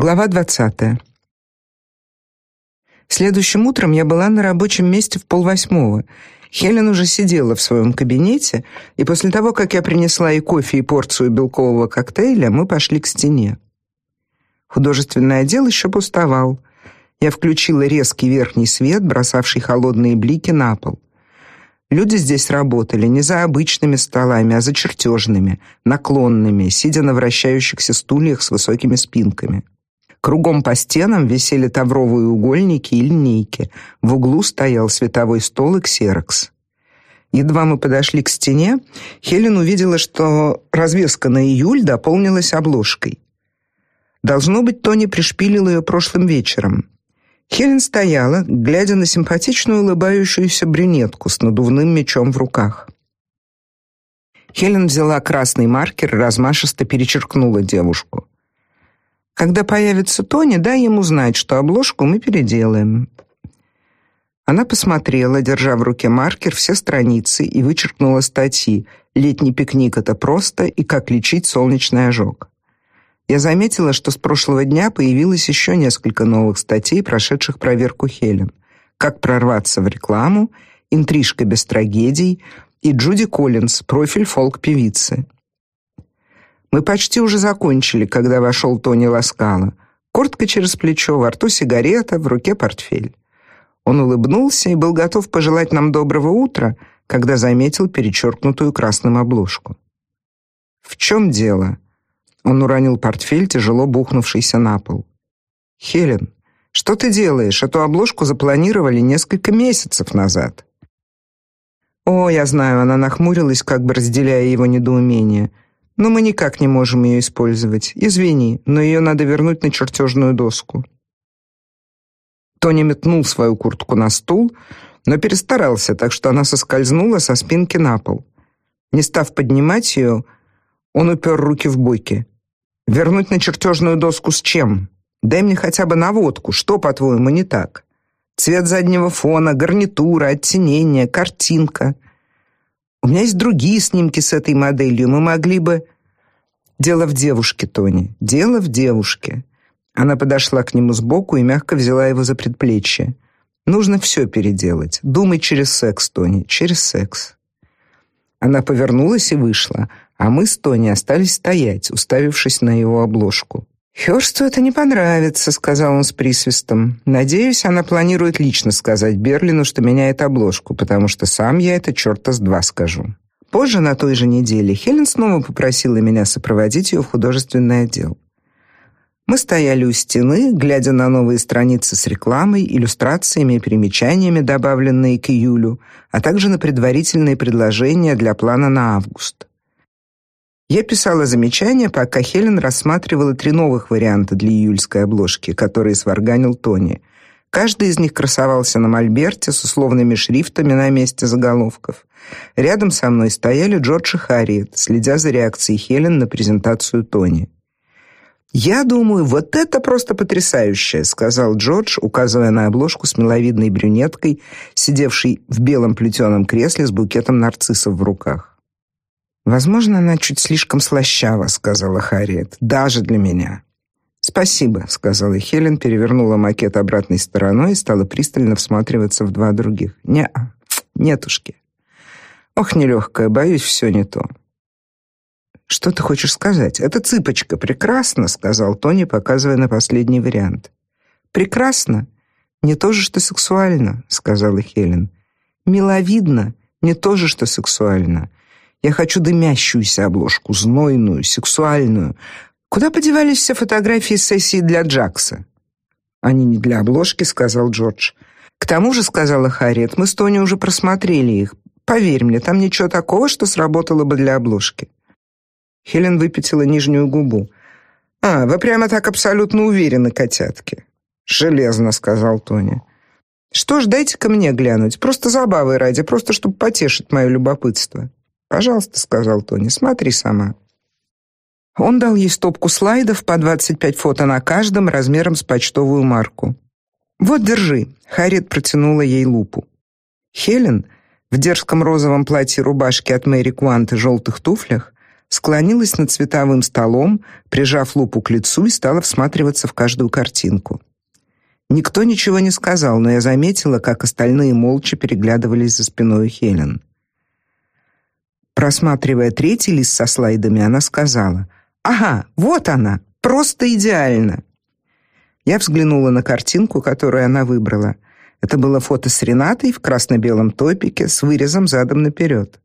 Глава 20. Следующим утром я была на рабочем месте в полвосьмого. Хелен уже сидела в своем кабинете, и после того, как я принесла и кофе, и порцию белкового коктейля, мы пошли к стене. Художественный отдел еще пустовал. Я включила резкий верхний свет, бросавший холодные блики на пол. Люди здесь работали не за обычными столами, а за чертежными, наклонными, сидя на вращающихся стульях с высокими спинками. Кругом по стенам висели тавровые угольники и линейки. В углу стоял световой стол и ксерокс. Едва мы подошли к стене, Хелен увидела, что развеска на июль дополнилась обложкой. Должно быть, Тони пришпилил ее прошлым вечером. Хелен стояла, глядя на симпатичную улыбающуюся брюнетку с надувным мечом в руках. Хелен взяла красный маркер и размашисто перечеркнула девушку. Когда появится Тони, дай ему знать, что обложку мы переделаем. Она посмотрела, держа в руке маркер, все страницы и вычеркнула статьи: "Летний пикник это просто" и "Как лечить солнечный ожог". Я заметила, что с прошлого дня появилось еще несколько новых статей, прошедших проверку Хелен. Как прорваться в рекламу, интрижка без трагедий и Джуди Коллинз, профиль фолк-певицы. Мы почти уже закончили, когда вошел Тони Ласкала. Куртка через плечо, во рту сигарета, в руке портфель. Он улыбнулся и был готов пожелать нам доброго утра, когда заметил перечеркнутую красным обложку. В чем дело? Он уронил портфель, тяжело бухнувшийся на пол. Хелен, что ты делаешь? Эту обложку запланировали несколько месяцев назад. О, я знаю, она нахмурилась, как бы разделяя его недоумение. Но мы никак не можем ее использовать. Извини, но ее надо вернуть на чертежную доску. Тони метнул свою куртку на стул, но перестарался, так что она соскользнула со спинки на пол. Не став поднимать ее, он упер руки в боки. Вернуть на чертежную доску с чем? Дай мне хотя бы наводку, что, по-твоему, не так? Цвет заднего фона, гарнитура, оттенение, картинка. У меня есть другие снимки с этой моделью, мы могли бы Дело в девушке, Тони. Дело в девушке. Она подошла к нему сбоку и мягко взяла его за предплечье. Нужно все переделать. Думай через секс, Тони, через секс. Она повернулась и вышла, а мы с Тони остались стоять, уставившись на его обложку. «Хёрсту это не понравится», — сказал он с присвистом. «Надеюсь, она планирует лично сказать Берлину, что меняет обложку, потому что сам я это чёрта с два скажу». Позже, на той же неделе, Хелен снова попросила меня сопроводить ее в художественный отдел. Мы стояли у стены, глядя на новые страницы с рекламой, иллюстрациями и примечаниями, добавленные к июлю, а также на предварительные предложения для плана на август. Я писала замечания, пока Хелен рассматривала три новых варианта для июльской обложки, которые сварганил Тони. Каждый из них красовался на мольберте с условными шрифтами на месте заголовков. Рядом со мной стояли Джордж и Харриет, следя за реакцией Хелен на презентацию Тони. «Я думаю, вот это просто потрясающе», — сказал Джордж, указывая на обложку с миловидной брюнеткой, сидевшей в белом плетеном кресле с букетом нарциссов в руках. Возможно, она чуть слишком слащава, сказала Харриет, даже для меня. Спасибо, сказала Хелен, перевернула макет обратной стороной и стала пристально всматриваться в два других. Не, нетушки. Ох, нелегкая, боюсь, все не то. Что ты хочешь сказать? Это цыпочка прекрасно, сказал Тони, показывая на последний вариант. Прекрасно, не то же что сексуально, сказала Хелен. Миловидно, не то же что сексуально. Я хочу дымящуюся обложку, знойную, сексуальную. Куда подевались все фотографии сессии для Джакса? Они не для обложки, сказал Джордж. К тому же, сказала Харриет, мы с Тони уже просмотрели их. Поверь мне, там ничего такого, что сработало бы для обложки. Хелен выпятила нижнюю губу. А, вы прямо так абсолютно уверены, котятки. Железно, сказал Тони. Что ж, дайте-ка мне глянуть, просто забавы ради, просто чтобы потешить мое любопытство. Пожалуйста, сказал Тони. Смотри сама. Он дал ей стопку слайдов по 25 фото на каждом, размером с почтовую марку. Вот, держи. Харит протянула ей лупу. Хелен в дерзком розовом платье рубашке от Мэри Квант и желтых туфлях склонилась над цветовым столом, прижав лупу к лицу и стала всматриваться в каждую картинку. Никто ничего не сказал, но я заметила, как остальные молча переглядывались за спиной Хелен. Просматривая третий лист со слайдами, она сказала: "Ага, вот она, просто идеально". Я взглянула на картинку, которую она выбрала. Это было фото с Ренатой в красно-белом топике с вырезом задом наперед.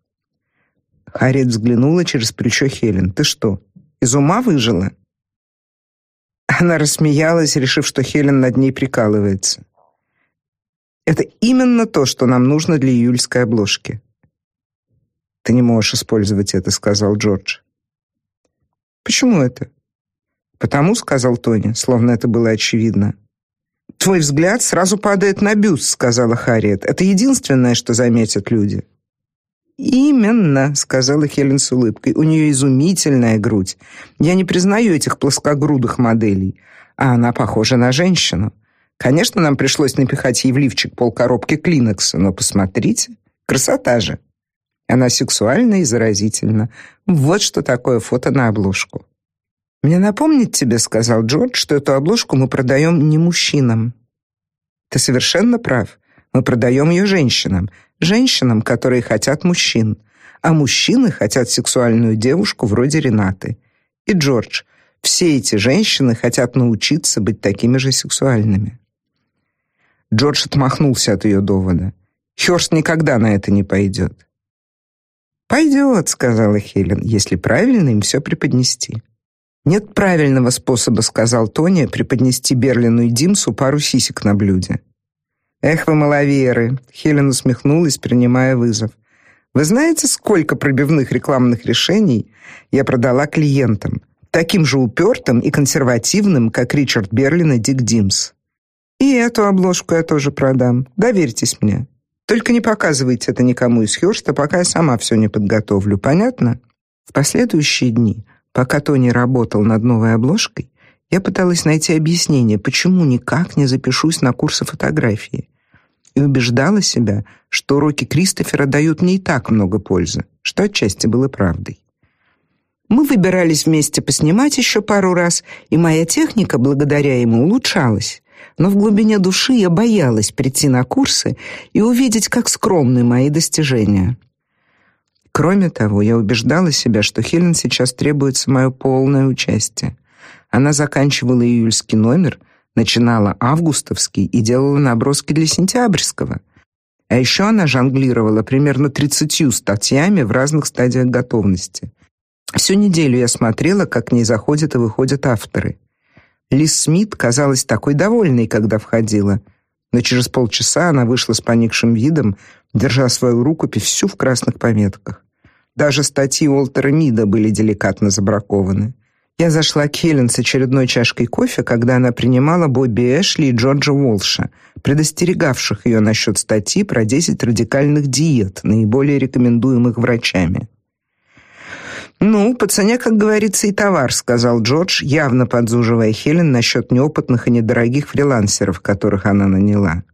Харриет взглянула через плечо Хелен. Ты что, из ума выжила? Она рассмеялась, решив, что Хелен над ней прикалывается. Это именно то, что нам нужно для июльской обложки. Ты не можешь использовать это, сказал Джордж. Почему это? Потому, сказал Тони, словно это было очевидно. Твой взгляд сразу падает на бюст, сказала Харриет. Это единственное, что заметят люди. Именно, сказала Хелен с улыбкой. У нее изумительная грудь. Я не признаю этих плоскогрудых моделей, а она похожа на женщину. Конечно, нам пришлось напихать ей в лифчик полкоробки клинекса, но посмотрите, красота же. Она сексуальна и заразительна. Вот что такое фото на обложку. Мне напомнить тебе, сказал Джордж, что эту обложку мы продаем не мужчинам. Ты совершенно прав. Мы продаем ее женщинам, женщинам, которые хотят мужчин, а мужчины хотят сексуальную девушку вроде Ренаты. И Джордж, все эти женщины хотят научиться быть такими же сексуальными. Джордж отмахнулся от ее довода. Хёрст никогда на это не пойдет. «Пойдет», — сказала Хелен, если правильно им все преподнести. Нет правильного способа, сказал Тони, преподнести Берлину и Димсу пару сисек на блюде. Эх вы маловеры, Хелен усмехнулась, принимая вызов. Вы знаете, сколько пробивных рекламных решений я продала клиентам, таким же упертым и консервативным, как Ричард Берлин и Дик Димс. И эту обложку я тоже продам. Доверьтесь мне. Только не показывайте это никому из Хёрста, пока я сама все не подготовлю, понятно? В последующие дни, пока Тони работал над новой обложкой, я пыталась найти объяснение, почему никак не запишусь на курсы фотографии и убеждала себя, что уроки Кристофера дают мне и так много пользы, что отчасти было правдой. Мы выбирались вместе поснимать еще пару раз, и моя техника благодаря ему улучшалась. Но в глубине души я боялась прийти на курсы и увидеть, как скромны мои достижения. Кроме того, я убеждала себя, что Хелен сейчас требуется мое полное участие. Она заканчивала июльский номер — начинала августовский и делала наброски для сентябрьского. А еще она жонглировала примерно 30 статьями в разных стадиях готовности. Всю неделю я смотрела, как к ней заходят и выходят авторы. Лиз Смит казалась такой довольной, когда входила, но через полчаса она вышла с поникшим видом, держа свою рукопись всю в красных пометках. Даже статьи Уолтера Мида были деликатно забракованы. Я зашла к Хелен с очередной чашкой кофе, когда она принимала Бобби Эшли и Джорджа Уолша, предостерегавших ее насчет статьи про 10 радикальных диет, наиболее рекомендуемых врачами. «Ну, по цене, как говорится, и товар», — сказал Джордж, явно подзуживая Хелен насчет неопытных и недорогих фрилансеров, которых она наняла.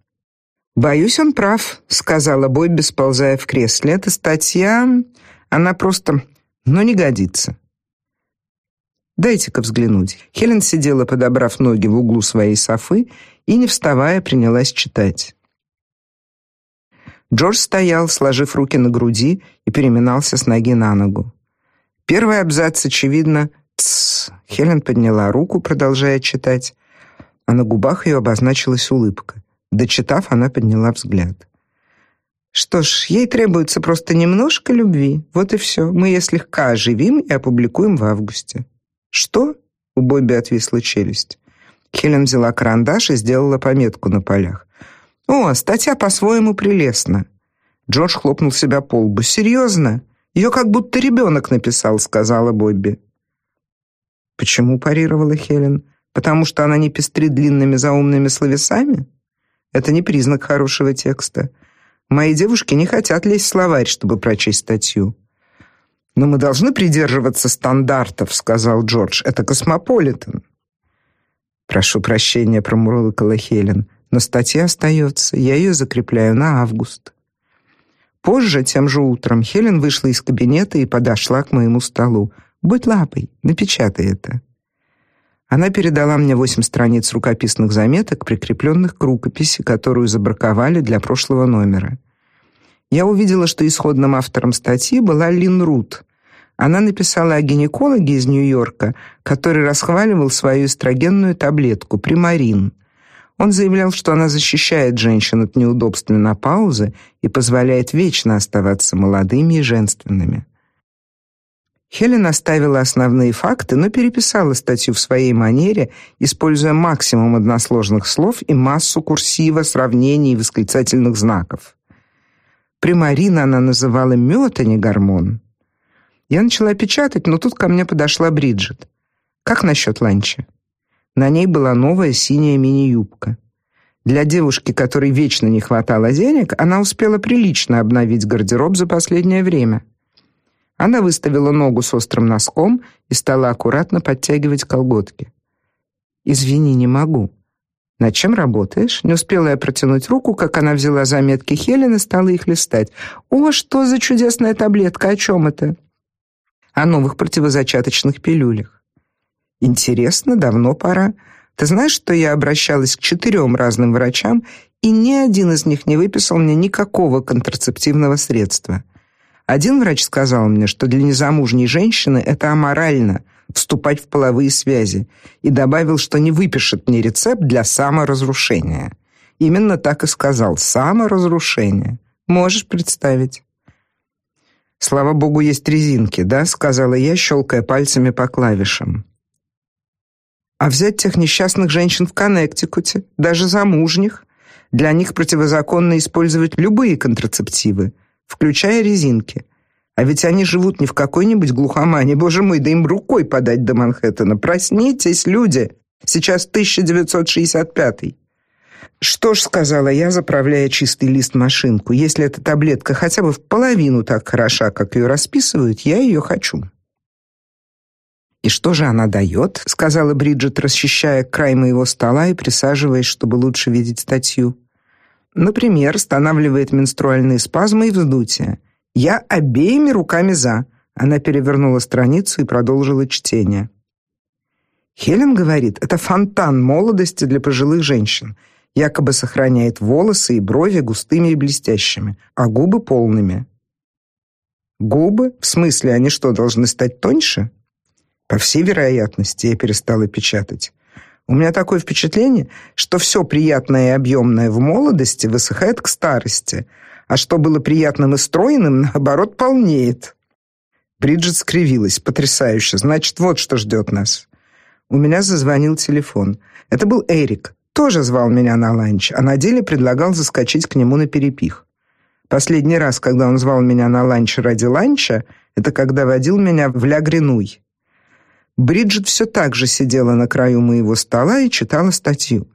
«Боюсь, он прав», — сказала Бобби, сползая в кресле. «Эта статья, она просто, ну, не годится». Дайте-ка взглянуть. Хелен сидела, подобрав ноги в углу своей софы и не вставая принялась читать. Джордж стоял, сложив руки на груди и переминался с ноги на ногу. Первый абзац очевидно «Тсс». Хелен подняла руку, продолжая читать, а на губах ее обозначилась улыбка. Дочитав, она подняла взгляд. Что ж, ей требуется просто немножко любви. Вот и все. Мы ее слегка оживим и опубликуем в августе. Что? У Бобби отвисла челюсть. Хелен взяла карандаш и сделала пометку на полях. О, статья по-своему прелестна. Джордж хлопнул себя по лбу. Серьезно? Ее как будто ребенок написал, сказала Бобби. Почему парировала Хелен? Потому что она не пестрит длинными заумными словесами? Это не признак хорошего текста. Мои девушки не хотят лезть в словарь, чтобы прочесть статью. Но мы должны придерживаться стандартов, сказал Джордж. Это космополитен. Прошу прощения, промурлыкала Хелен, но статья остается. Я ее закрепляю на август. Позже, тем же утром, Хелен вышла из кабинета и подошла к моему столу. Будь лапой, напечатай это. Она передала мне восемь страниц рукописных заметок, прикрепленных к рукописи, которую забраковали для прошлого номера. Я увидела, что исходным автором статьи была Лин Рут. Она написала о гинекологе из Нью-Йорка, который расхваливал свою эстрогенную таблетку Примарин. Он заявлял, что она защищает женщин от неудобств менопаузы и позволяет вечно оставаться молодыми и женственными. Хелен оставила основные факты, но переписала статью в своей манере, используя максимум односложных слов и массу курсива, сравнений и восклицательных знаков. Примарин она называла мед, а не гормон. Я начала печатать, но тут ко мне подошла Бриджит. Как насчет ланча? На ней была новая синяя мини-юбка. Для девушки, которой вечно не хватало денег, она успела прилично обновить гардероб за последнее время. Она выставила ногу с острым носком и стала аккуратно подтягивать колготки. Извини, не могу. Над чем работаешь? Не успела я протянуть руку, как она взяла заметки Хелен и стала их листать. О, что за чудесная таблетка, о чем это? О новых противозачаточных пилюлях. Интересно, давно пора. Ты знаешь, что я обращалась к четырем разным врачам, и ни один из них не выписал мне никакого контрацептивного средства. Один врач сказал мне, что для незамужней женщины это аморально вступать в половые связи, и добавил, что не выпишет мне рецепт для саморазрушения. Именно так и сказал: саморазрушение. Можешь представить? Слава богу, есть резинки, да, сказала я, щелкая пальцами по клавишам. А взять тех несчастных женщин в Коннектикуте, даже замужних, для них противозаконно использовать любые контрацептивы включая резинки. А ведь они живут не в какой-нибудь глухомане. Боже мой, да им рукой подать до Манхэттена. Проснитесь, люди. Сейчас 1965. Что ж, сказала я, заправляя чистый лист машинку. Если эта таблетка хотя бы в половину так хороша, как ее расписывают, я ее хочу. И что же она дает?» — сказала Бриджит, расчищая край моего стола и присаживаясь, чтобы лучше видеть статью. Например, останавливает менструальные спазмы и вздутие. Я обеими руками за. Она перевернула страницу и продолжила чтение. Хелен говорит, это фонтан молодости для пожилых женщин. Якобы сохраняет волосы и брови густыми и блестящими, а губы полными. Губы? В смысле, они что, должны стать тоньше? По всей вероятности, я перестала печатать. У меня такое впечатление, что все приятное и объемное в молодости высыхает к старости, а что было приятным и стройным, наоборот, полнеет. Бриджит скривилась. Потрясающе. Значит, вот что ждет нас. У меня зазвонил телефон. Это был Эрик. Тоже звал меня на ланч, а на деле предлагал заскочить к нему на перепих. Последний раз, когда он звал меня на ланч ради ланча, это когда водил меня в Ля Гренуй. Бриджит все так же сидела на краю моего стола и читала статью.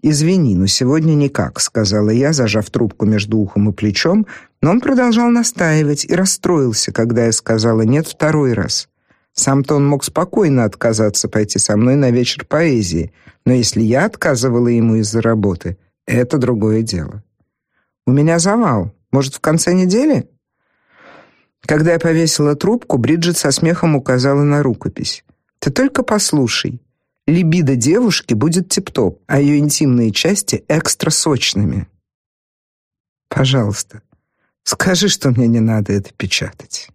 «Извини, но сегодня никак», — сказала я, зажав трубку между ухом и плечом, но он продолжал настаивать и расстроился, когда я сказала «нет» второй раз. Сам-то он мог спокойно отказаться пойти со мной на вечер поэзии, но если я отказывала ему из-за работы, это другое дело. «У меня завал. Может, в конце недели?» Когда я повесила трубку, Бриджит со смехом указала на рукопись. Ты только послушай. Либидо девушки будет тип-топ, а ее интимные части экстра сочными. Пожалуйста, скажи, что мне не надо это печатать.